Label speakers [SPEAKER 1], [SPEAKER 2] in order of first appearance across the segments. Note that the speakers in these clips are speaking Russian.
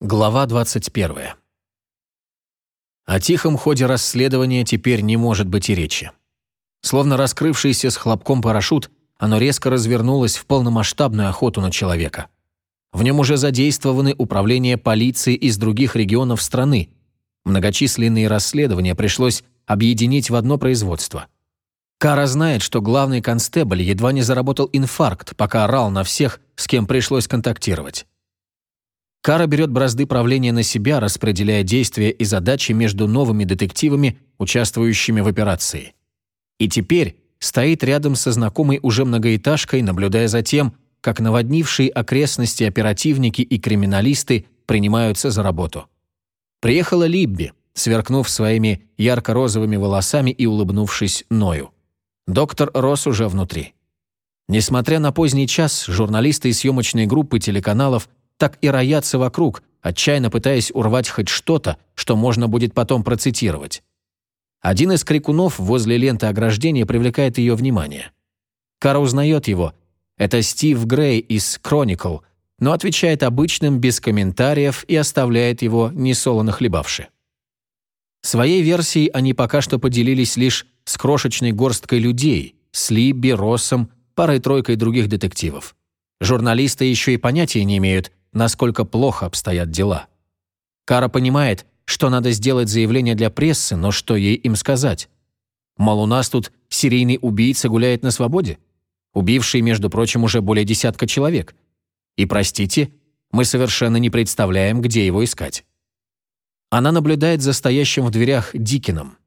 [SPEAKER 1] Глава 21. О тихом ходе расследования теперь не может быть и речи. Словно раскрывшийся с хлопком парашют, оно резко развернулось в полномасштабную охоту на человека. В нем уже задействованы управления полиции из других регионов страны. Многочисленные расследования пришлось объединить в одно производство. Кара знает, что главный констебль едва не заработал инфаркт, пока орал на всех, с кем пришлось контактировать. Кара берет бразды правления на себя, распределяя действия и задачи между новыми детективами, участвующими в операции. И теперь стоит рядом со знакомой уже многоэтажкой, наблюдая за тем, как наводнившие окрестности оперативники и криминалисты принимаются за работу. Приехала Либби, сверкнув своими ярко-розовыми волосами и улыбнувшись Ною. Доктор Росс уже внутри. Несмотря на поздний час, журналисты и съемочной группы телеканалов так и роятся вокруг, отчаянно пытаясь урвать хоть что-то, что можно будет потом процитировать. Один из крикунов возле ленты ограждения привлекает ее внимание. Кара узнает его. Это Стив Грей из «Chronicle», но отвечает обычным, без комментариев и оставляет его несолоно хлебавши. Своей версией они пока что поделились лишь с крошечной горсткой людей, с Либби, Россом, парой-тройкой других детективов. Журналисты еще и понятия не имеют, насколько плохо обстоят дела. Кара понимает, что надо сделать заявление для прессы, но что ей им сказать? Мол, у нас тут серийный убийца гуляет на свободе? Убивший, между прочим, уже более десятка человек. И, простите, мы совершенно не представляем, где его искать. Она наблюдает за стоящим в дверях Дикином.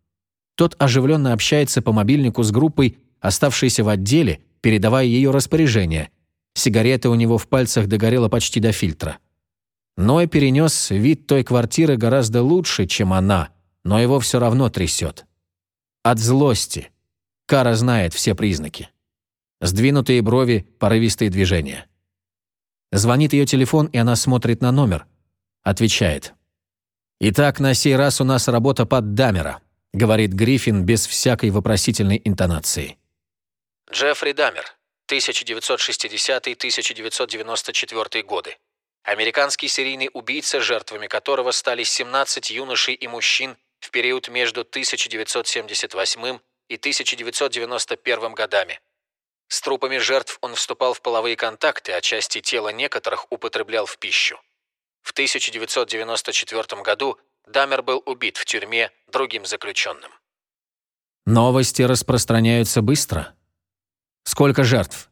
[SPEAKER 1] Тот оживленно общается по мобильнику с группой, оставшейся в отделе, передавая ее распоряжение – Сигарета у него в пальцах догорела почти до фильтра. Ной перенес вид той квартиры гораздо лучше, чем она, но его все равно трясет. От злости. Кара знает все признаки. Сдвинутые брови, порывистые движения. Звонит ее телефон, и она смотрит на номер. Отвечает. «Итак, на сей раз у нас работа под Дамера», говорит Гриффин без всякой вопросительной интонации.
[SPEAKER 2] «Джеффри Дамер, 1960-1994 годы. Американский серийный убийца, жертвами которого стали 17 юношей и мужчин в период между 1978 и 1991 годами. С трупами жертв он вступал в половые контакты, а части тела некоторых употреблял в пищу. В 1994 году Дамер был убит в тюрьме другим заключенным.
[SPEAKER 1] Новости распространяются быстро. Сколько жертв?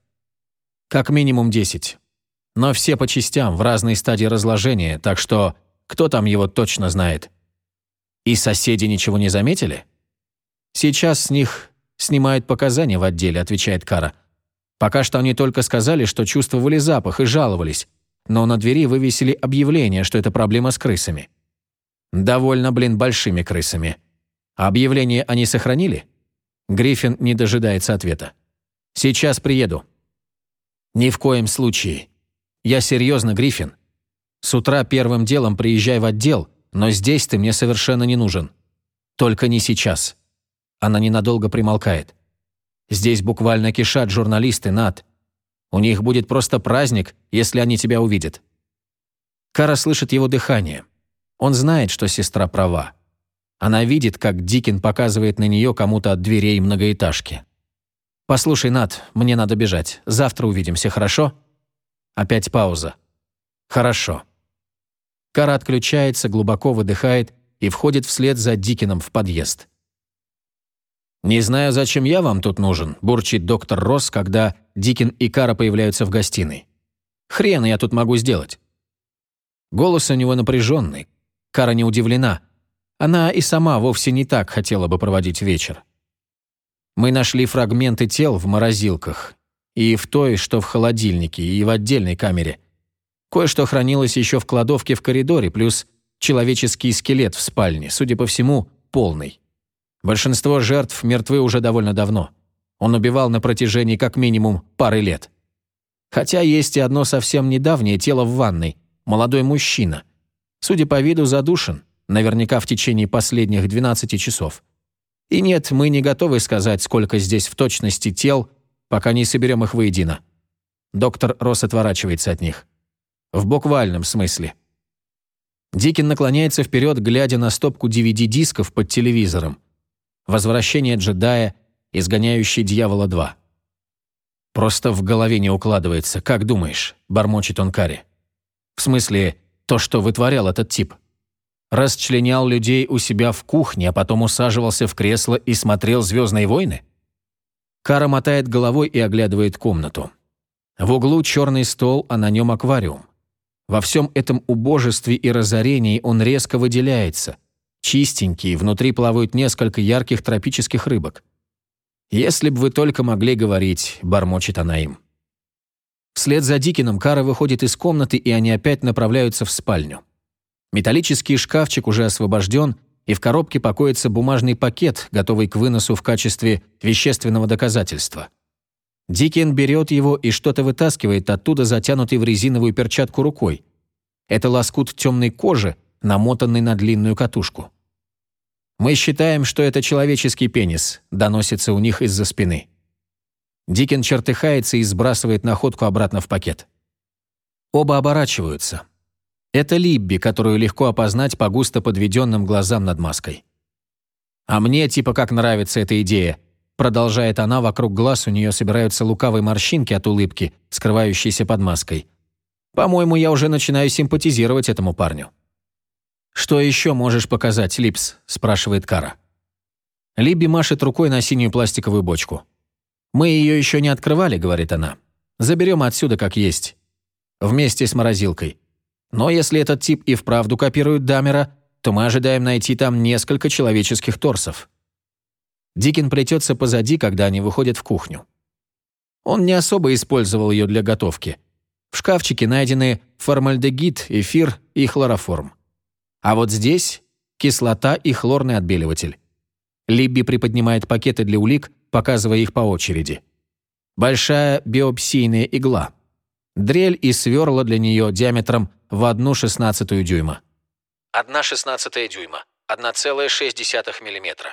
[SPEAKER 1] Как минимум 10. Но все по частям, в разной стадии разложения, так что кто там его точно знает? И соседи ничего не заметили? Сейчас с них снимают показания в отделе, отвечает Кара. Пока что они только сказали, что чувствовали запах и жаловались, но на двери вывесили объявление, что это проблема с крысами. Довольно, блин, большими крысами. Объявление они сохранили? Гриффин не дожидается ответа. Сейчас приеду». «Ни в коем случае. Я серьезно, Гриффин. С утра первым делом приезжай в отдел, но здесь ты мне совершенно не нужен. Только не сейчас». Она ненадолго примолкает. «Здесь буквально кишат журналисты, Над. У них будет просто праздник, если они тебя увидят». Кара слышит его дыхание. Он знает, что сестра права. Она видит, как Дикин показывает на нее кому-то от дверей многоэтажки. «Послушай, Над, мне надо бежать. Завтра увидимся, хорошо?» Опять пауза. «Хорошо». Кара отключается, глубоко выдыхает и входит вслед за Дикином в подъезд. «Не знаю, зачем я вам тут нужен», – бурчит доктор Росс, когда Дикин и Кара появляются в гостиной. «Хрен я тут могу сделать». Голос у него напряженный. Кара не удивлена. Она и сама вовсе не так хотела бы проводить вечер. Мы нашли фрагменты тел в морозилках. И в той, что в холодильнике, и в отдельной камере. Кое-что хранилось еще в кладовке в коридоре, плюс человеческий скелет в спальне, судя по всему, полный. Большинство жертв мертвы уже довольно давно. Он убивал на протяжении как минимум пары лет. Хотя есть и одно совсем недавнее тело в ванной. Молодой мужчина. Судя по виду, задушен. Наверняка в течение последних 12 часов. И нет, мы не готовы сказать, сколько здесь в точности тел, пока не соберем их воедино. Доктор Росс отворачивается от них. В буквальном смысле. Дикин наклоняется вперед, глядя на стопку DVD-дисков под телевизором. «Возвращение джедая», «Изгоняющий дьявола 2». «Просто в голове не укладывается, как думаешь?» – бормочет он Карри. «В смысле, то, что вытворял этот тип?» Расчленял людей у себя в кухне, а потом усаживался в кресло и смотрел «Звездные войны»? Кара мотает головой и оглядывает комнату. В углу черный стол, а на нем аквариум. Во всем этом убожестве и разорении он резко выделяется. Чистенький, внутри плавают несколько ярких тропических рыбок. «Если бы вы только могли говорить», — бормочет она им. Вслед за Дикином Кара выходит из комнаты, и они опять направляются в спальню. Металлический шкафчик уже освобожден, и в коробке покоится бумажный пакет, готовый к выносу в качестве вещественного доказательства. Дикин берет его и что-то вытаскивает оттуда, затянутый в резиновую перчатку рукой. Это лоскут темной кожи, намотанный на длинную катушку. «Мы считаем, что это человеческий пенис», — доносится у них из-за спины. Дикин чертыхается и сбрасывает находку обратно в пакет. Оба оборачиваются. Это Либби, которую легко опознать по густо подведенным глазам над маской. «А мне типа как нравится эта идея», продолжает она, вокруг глаз у нее собираются лукавые морщинки от улыбки, скрывающейся под маской. «По-моему, я уже начинаю симпатизировать этому парню». «Что еще можешь показать, Липс?» – спрашивает Кара. Либби машет рукой на синюю пластиковую бочку. «Мы ее еще не открывали», – говорит она. «Заберем отсюда как есть. Вместе с морозилкой. Но если этот тип и вправду копирует Дамера, то мы ожидаем найти там несколько человеческих торсов. Дикин плетется позади, когда они выходят в кухню. Он не особо использовал ее для готовки. В шкафчике найдены формальдегид, эфир и хлороформ. А вот здесь кислота и хлорный отбеливатель. Либби приподнимает пакеты для улик, показывая их по очереди. Большая биопсийная игла. Дрель и сверла для нее диаметром в одну шестнадцатую дюйма.
[SPEAKER 2] Одна шестнадцатая дюйма. 1,6 миллиметра.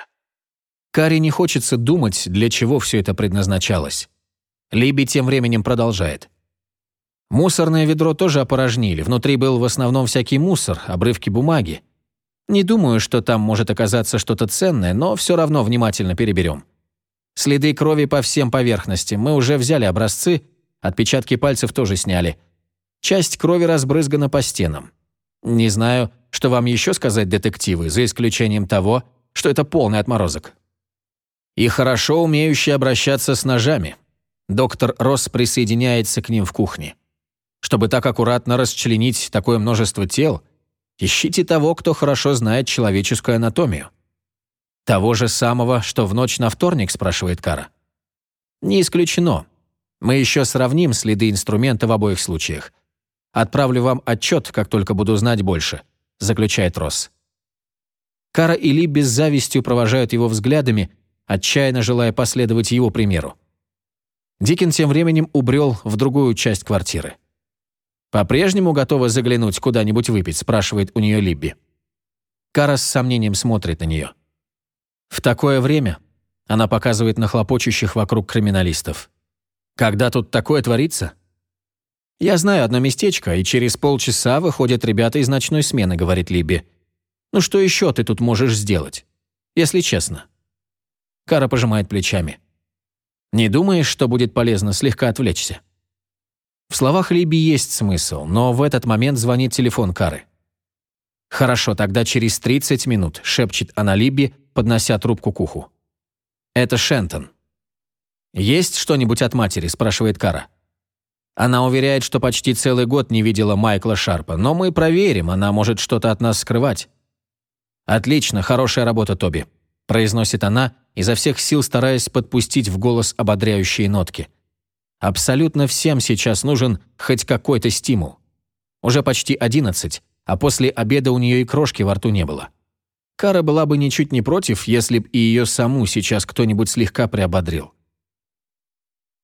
[SPEAKER 1] Каре не хочется думать, для чего все это предназначалось. Либи тем временем продолжает. Мусорное ведро тоже опорожнили. Внутри был в основном всякий мусор, обрывки бумаги. Не думаю, что там может оказаться что-то ценное, но все равно внимательно переберем. Следы крови по всем поверхностям. Мы уже взяли образцы, отпечатки пальцев тоже сняли. Часть крови разбрызгана по стенам. Не знаю, что вам еще сказать, детективы, за исключением того, что это полный отморозок. И хорошо умеющий обращаться с ножами. Доктор Росс присоединяется к ним в кухне. Чтобы так аккуратно расчленить такое множество тел, ищите того, кто хорошо знает человеческую анатомию. Того же самого, что в ночь на вторник, спрашивает Кара. Не исключено. Мы еще сравним следы инструмента в обоих случаях. Отправлю вам отчет, как только буду знать больше», — заключает Росс. Кара и Ли без завистью провожают его взглядами, отчаянно желая последовать его примеру. Дикин тем временем убрел в другую часть квартиры. «По-прежнему готова заглянуть куда-нибудь выпить?» – спрашивает у нее Либби. Кара с сомнением смотрит на нее. «В такое время?» – она показывает на хлопочущих вокруг криминалистов. «Когда тут такое творится?» «Я знаю одно местечко, и через полчаса выходят ребята из ночной смены», — говорит Либи. «Ну что еще ты тут можешь сделать? Если честно». Кара пожимает плечами. «Не думаешь, что будет полезно слегка отвлечься?» В словах Либи есть смысл, но в этот момент звонит телефон Кары. «Хорошо, тогда через 30 минут», — шепчет она Либи, поднося трубку к уху. «Это Шентон». «Есть что-нибудь от матери?» — спрашивает Кара. Она уверяет, что почти целый год не видела Майкла Шарпа, но мы проверим, она может что-то от нас скрывать. «Отлично, хорошая работа, Тоби», – произносит она, изо всех сил стараясь подпустить в голос ободряющие нотки. «Абсолютно всем сейчас нужен хоть какой-то стимул. Уже почти одиннадцать, а после обеда у нее и крошки во рту не было. Кара была бы ничуть не против, если б и ее саму сейчас кто-нибудь слегка приободрил.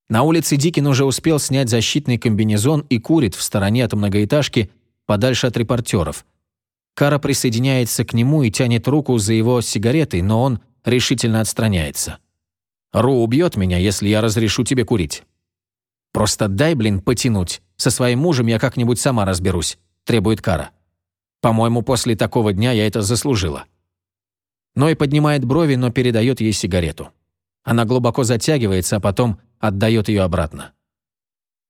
[SPEAKER 1] На улице Дикин уже успел снять защитный комбинезон и курит в стороне от многоэтажки, подальше от репортеров. Кара присоединяется к нему и тянет руку за его сигаретой, но он решительно отстраняется. «Ру убьет меня, если я разрешу тебе курить». «Просто дай, блин, потянуть. Со своим мужем я как-нибудь сама разберусь», – требует Кара. По-моему, после такого дня я это заслужила». Ной поднимает брови, но передает ей сигарету. Она глубоко затягивается, а потом отдает ее обратно.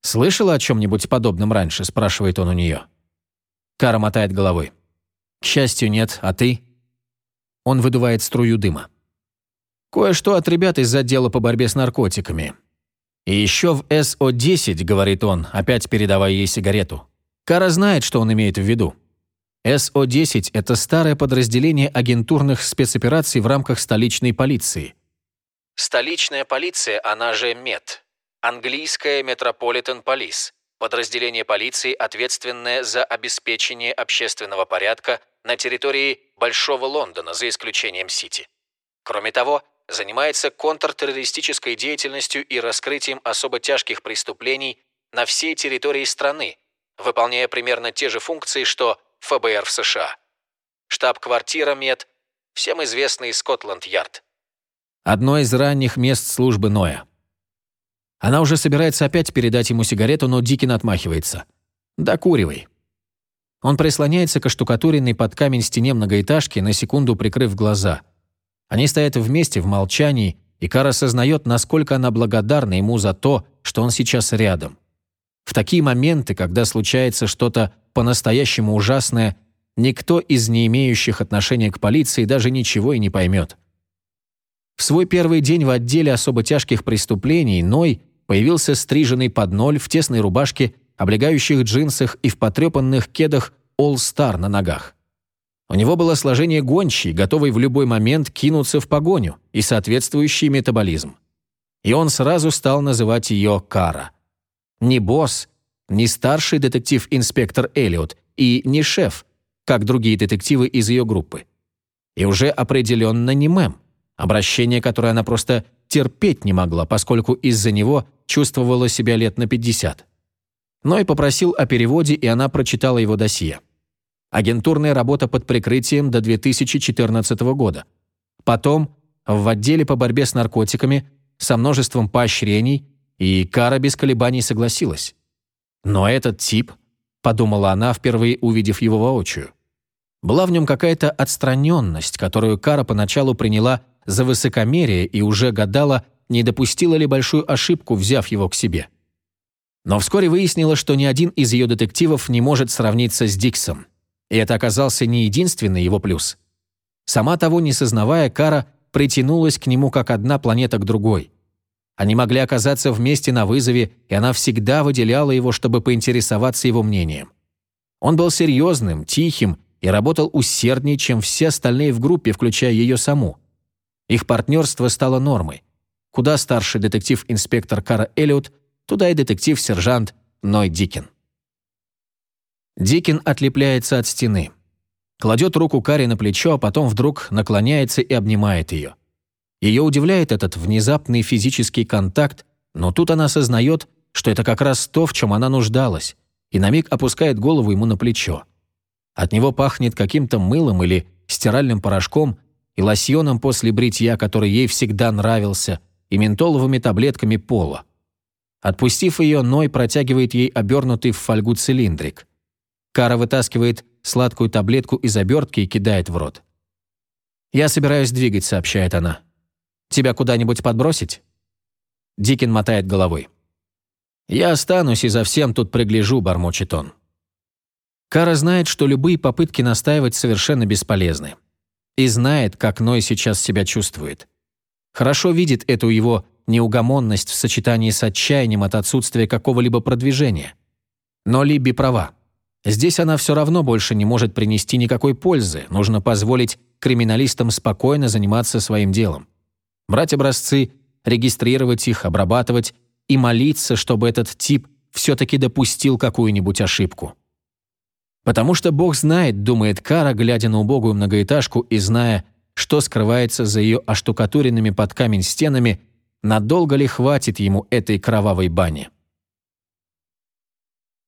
[SPEAKER 1] «Слышала о чем-нибудь подобном раньше?» – спрашивает он у нее. Кара мотает головой. «К счастью, нет. А ты?» Он выдувает струю дыма. «Кое-что от ребят из отдела по борьбе с наркотиками. И еще в СО-10, — говорит он, опять передавая ей сигарету. Кара знает, что он имеет в виду. СО-10 – это старое подразделение агентурных спецопераций в рамках столичной полиции.
[SPEAKER 2] Столичная полиция, она же Met. Английская Metropolitan Police. Подразделение полиции, ответственное за обеспечение общественного порядка на территории Большого Лондона, за исключением Сити. Кроме того, занимается контртеррористической деятельностью и раскрытием особо тяжких преступлений на всей территории страны, выполняя примерно те же функции, что ФБР в США. Штаб-квартира МЕД, всем известный Скотланд-Ярд.
[SPEAKER 1] Одно из ранних мест службы Ноя. Она уже собирается опять передать ему сигарету, но Дикин отмахивается. «Докуривай». Он прислоняется к оштукатуренной под камень стене многоэтажки, на секунду прикрыв глаза – они стоят вместе в молчании, и Кара осознает, насколько она благодарна ему за то, что он сейчас рядом. В такие моменты, когда случается что-то по-настоящему ужасное, никто из не имеющих отношения к полиции даже ничего и не поймет. Свой первый день в отделе особо тяжких преступлений Ной появился стриженный под ноль в тесной рубашке, облегающих джинсах и в потрепанных кедах All Star на ногах. У него было сложение гончей, готовый в любой момент кинуться в погоню, и соответствующий метаболизм. И он сразу стал называть ее Кара. Не босс, не старший детектив-инспектор Эллиот и не шеф, как другие детективы из ее группы. И уже определенно не мэм, обращение, которое она просто терпеть не могла, поскольку из-за него чувствовала себя лет на 50. Но и попросил о переводе, и она прочитала его досье. Агентурная работа под прикрытием до 2014 года. Потом в отделе по борьбе с наркотиками со множеством поощрений, и Кара без колебаний согласилась. Но этот тип, подумала она, впервые увидев его воочию, была в нем какая-то отстраненность, которую Кара поначалу приняла за высокомерие и уже гадала, не допустила ли большую ошибку, взяв его к себе. Но вскоре выяснила, что ни один из ее детективов не может сравниться с Диксом. И это оказался не единственный его плюс. Сама того не сознавая, Кара притянулась к нему как одна планета к другой. Они могли оказаться вместе на вызове, и она всегда выделяла его, чтобы поинтересоваться его мнением. Он был серьезным, тихим и работал усерднее, чем все остальные в группе, включая ее саму. Их партнерство стало нормой. Куда старший детектив-инспектор Кара Эллиот, туда и детектив-сержант Ной Дикин. Дикин отлепляется от стены. Кладет руку Кари на плечо, а потом вдруг наклоняется и обнимает ее. Ее удивляет этот внезапный физический контакт, но тут она осознает, что это как раз то, в чем она нуждалась, и на миг опускает голову ему на плечо. От него пахнет каким-то мылом или стиральным порошком и лосьоном после бритья, который ей всегда нравился, и ментоловыми таблетками пола. Отпустив ее, Ной протягивает ей обернутый в фольгу цилиндрик. Кара вытаскивает сладкую таблетку из обертки и кидает в рот. «Я собираюсь двигать», — сообщает она. «Тебя куда-нибудь подбросить?» Дикин мотает головой. «Я останусь и за всем тут пригляжу», — бормочет он. Кара знает, что любые попытки настаивать совершенно бесполезны. И знает, как Ной сейчас себя чувствует. Хорошо видит эту его неугомонность в сочетании с отчаянием от отсутствия какого-либо продвижения. Но Либи права. Здесь она все равно больше не может принести никакой пользы, нужно позволить криминалистам спокойно заниматься своим делом. Брать образцы, регистрировать их, обрабатывать и молиться, чтобы этот тип все-таки допустил какую-нибудь ошибку. Потому что Бог знает, думает Кара, глядя на убогую многоэтажку и зная, что скрывается за ее оштукатуренными под камень стенами, надолго ли хватит ему этой кровавой бани.